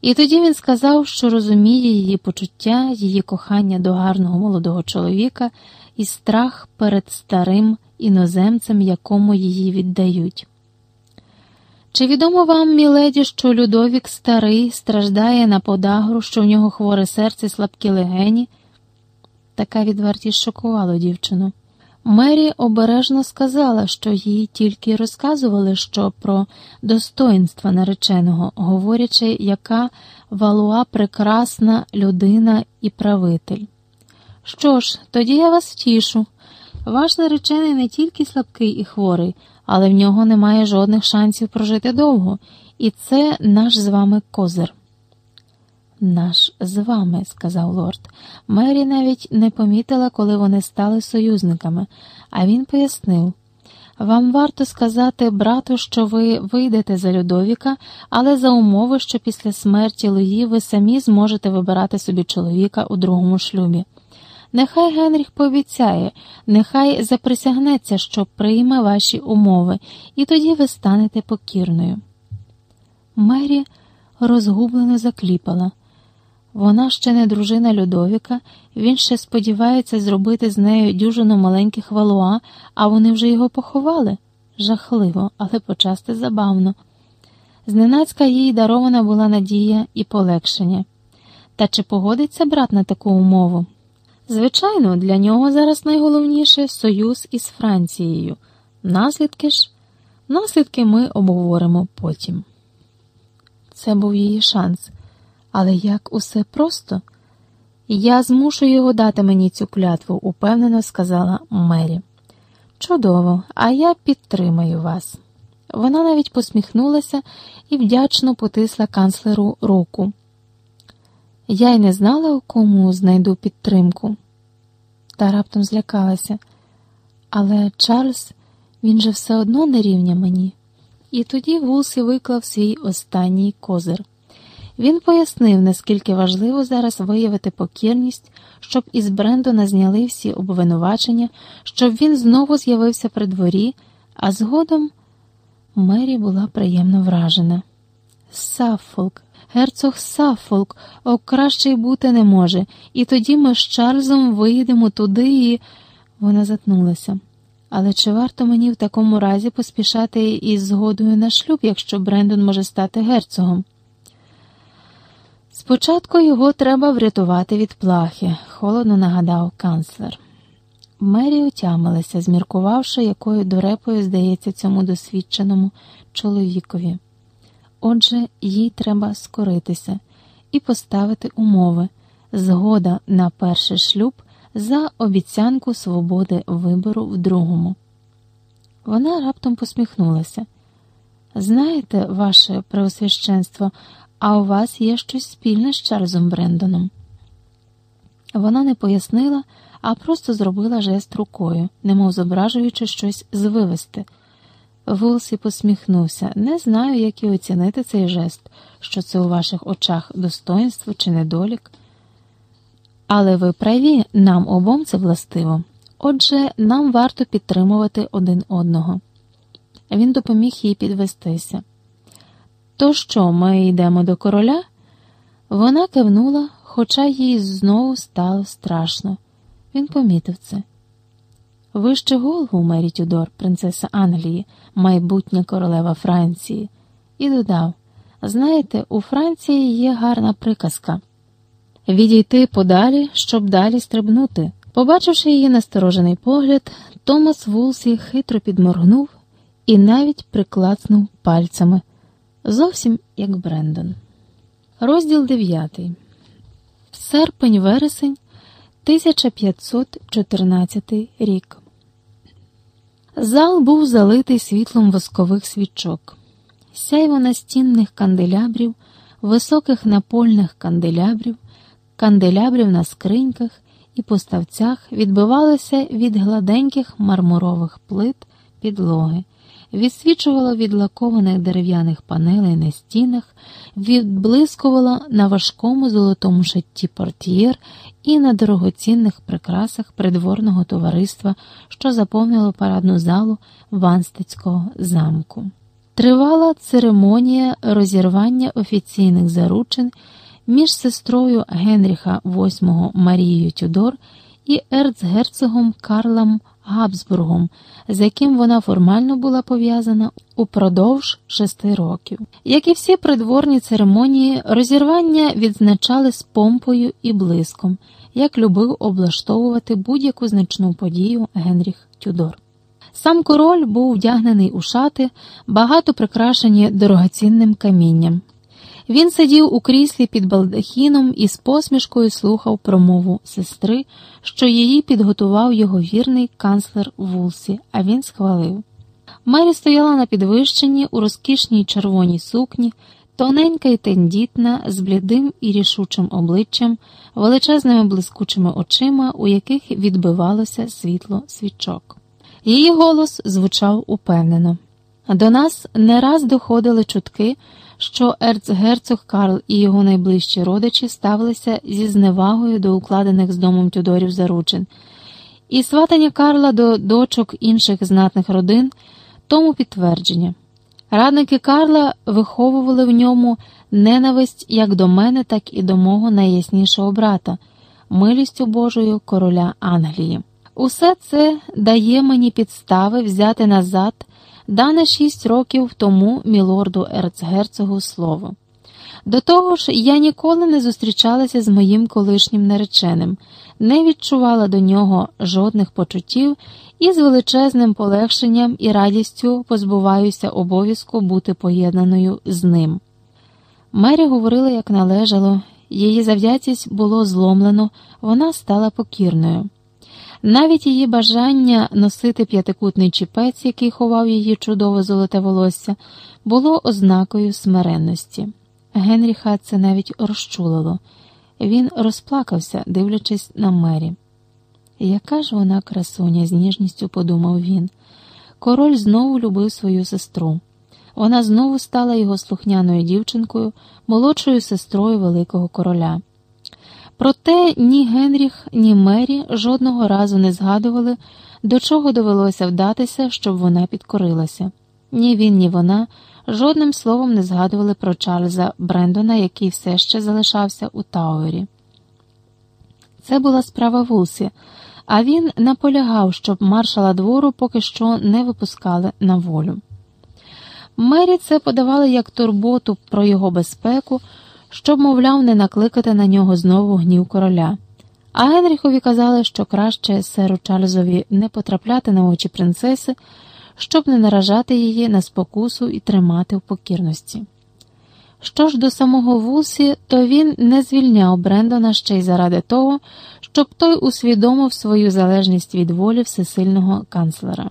І тоді він сказав, що розуміє її почуття, її кохання до гарного молодого чоловіка і страх перед старим іноземцем, якому її віддають. Чи відомо вам, міледі, що Людовік старий страждає на подагру, що в нього хворе серце слабкі легені? Така відвертість шокувала дівчину. Мері обережно сказала, що їй тільки розказували, що про достоинства нареченого, говорячи, яка валуа прекрасна людина і правитель. Що ж, тоді я вас втішу. Ваш наречений не тільки слабкий і хворий, але в нього немає жодних шансів прожити довго, і це наш з вами козир. Наш з вами, сказав лорд. Мері навіть не помітила, коли вони стали союзниками, а він пояснив. Вам варто сказати, брату, що ви вийдете за Людовіка, але за умови, що після смерті Луї ви самі зможете вибирати собі чоловіка у другому шлюбі. Нехай Генріх пообіцяє, нехай заприсягнеться, що прийме ваші умови, і тоді ви станете покірною. Мері розгублено закліпала. Вона ще не дружина Людовіка, він ще сподівається зробити з нею дюжину маленьких валуа, а вони вже його поховали. Жахливо, але почасти забавно. Зненацька їй дарована була надія і полегшення. Та чи погодиться брат на таку умову? Звичайно, для нього зараз найголовніше союз із Францією. Наслідки ж, наслідки ми обговоримо потім. Це був її шанс. Але як усе просто? Я змушу його дати мені цю клятву, упевнено сказала Мері. Чудово, а я підтримаю вас. Вона навіть посміхнулася і вдячно потисла канцлеру руку. Я й не знала, у кому знайду підтримку. Та раптом злякалася. Але Чарльз, він же все одно не рівня мені. І тоді Вулсі виклав свій останній козир. Він пояснив, наскільки важливо зараз виявити покірність, щоб із Брендона зняли всі обвинувачення, щоб він знову з'явився при дворі, а згодом Мері була приємно вражена. Саффолк, герцог Саффолк, о, краще й бути не може, і тоді ми з Чарльзом виїдемо туди і. Вона затнулася. Але чи варто мені в такому разі поспішати із згодою на шлюб, якщо Брендон може стати герцогом? Спочатку його треба врятувати від плахи, холодно нагадав канцлер. Мері отямилася, зміркувавши, якою дурепою здається цьому досвідченому чоловікові. Отже, їй треба скоритися і поставити умови згода на перший шлюб за обіцянку свободи вибору в другому. Вона раптом посміхнулася. Знаєте, ваше преосвященство, а у вас є щось спільне з Чарльзом Брендоном. Вона не пояснила, а просто зробила жест рукою, немов зображуючи щось звивести. Вулсі посміхнувся. Не знаю, як і оцінити цей жест, що це у ваших очах достоинство чи недолік. Але ви праві, нам обом це властиво. Отже, нам варто підтримувати один одного. Він допоміг їй підвестися. То що, ми йдемо до короля? Вона кивнула, хоча їй знову стало страшно. Він помітив це. Вище голову, Мері Тюдор, принцеса Англії, майбутня королева Франції, і додав: Знаєте, у Франції є гарна приказка відійти подалі, щоб далі стрибнути. Побачивши її насторожений погляд, Томас Вулсі хитро підморгнув і навіть приклацнув пальцями зовсім як Брендон. Розділ 9. Серпень вересень 1514 рік. Зал був залитий світлом воскових свічок, сяйво настінних канделябрів, високих напольних канделябрів, канделябрів на скриньках і поставцях відбивалося від гладеньких мармурових плит підлоги відсвічувала від лакованих дерев'яних панелей на стінах, відблискувала на важкому золотому шатті портьєр і на дорогоцінних прикрасах придворного товариства, що заповнило парадну залу Ванстецького замку. тривала церемонія розірвання офіційних заручин між сестрою Генріха VIII Марією Тюдор і ерцгерцогом Карлом Габсбургом, з яким вона формально була пов'язана упродовж шести років. Як і всі придворні церемонії, розірвання відзначали з помпою і блиском, як любив облаштовувати будь-яку значну подію Генріх Тюдор. Сам король був вдягнений у шати, багато прикрашені дорогоцінним камінням. Він сидів у кріслі під балдахіном і з посмішкою слухав промову сестри, що її підготував його вірний канцлер Вулсі, а він схвалив. Мері стояла на підвищенні у розкішній червоній сукні, тоненька й тендітна, з блідим і рішучим обличчям, величезними блискучими очима, у яких відбивалося світло свічок. Її голос звучав упевнено. До нас не раз доходили чутки, що ерцгерцог Карл і його найближчі родичі ставилися зі зневагою до укладених з домом Тюдорів заручин, і сватання Карла до дочок інших знатних родин тому підтвердження. Радники Карла виховували в ньому ненависть як до мене, так і до мого найяснішого брата, милістю Божою короля Англії. Усе це дає мені підстави взяти назад дане шість років тому мілорду ерцгерцогу слово. До того ж, я ніколи не зустрічалася з моїм колишнім нареченим, не відчувала до нього жодних почуттів і з величезним полегшенням і радістю позбуваюся обов'язку бути поєднаною з ним. Мері говорила, як належало, її завзятість було зломлено, вона стала покірною. Навіть її бажання носити п'ятикутний чіпець, який ховав її чудове золоте волосся, було ознакою смиренності. Генріха це навіть розчулило. Він розплакався, дивлячись на мері. Яка ж вона красуня, з ніжністю подумав він. Король знову любив свою сестру. Вона знову стала його слухняною дівчинкою, молодшою сестрою великого короля. Проте ні Генріх, ні Мері жодного разу не згадували, до чого довелося вдатися, щоб вона підкорилася. Ні він, ні вона жодним словом не згадували про Чарльза Брендона, який все ще залишався у Тауері. Це була справа Вулсі, а він наполягав, щоб маршала двору поки що не випускали на волю. Мері це подавали як турботу про його безпеку щоб, мовляв, не накликати на нього знову гнів короля. А Генріхові казали, що краще серу Чарльзові не потрапляти на очі принцеси, щоб не наражати її на спокусу і тримати в покірності. Що ж до самого Вулсі, то він не звільняв Брендона ще й заради того, щоб той усвідомив свою залежність від волі всесильного канцлера.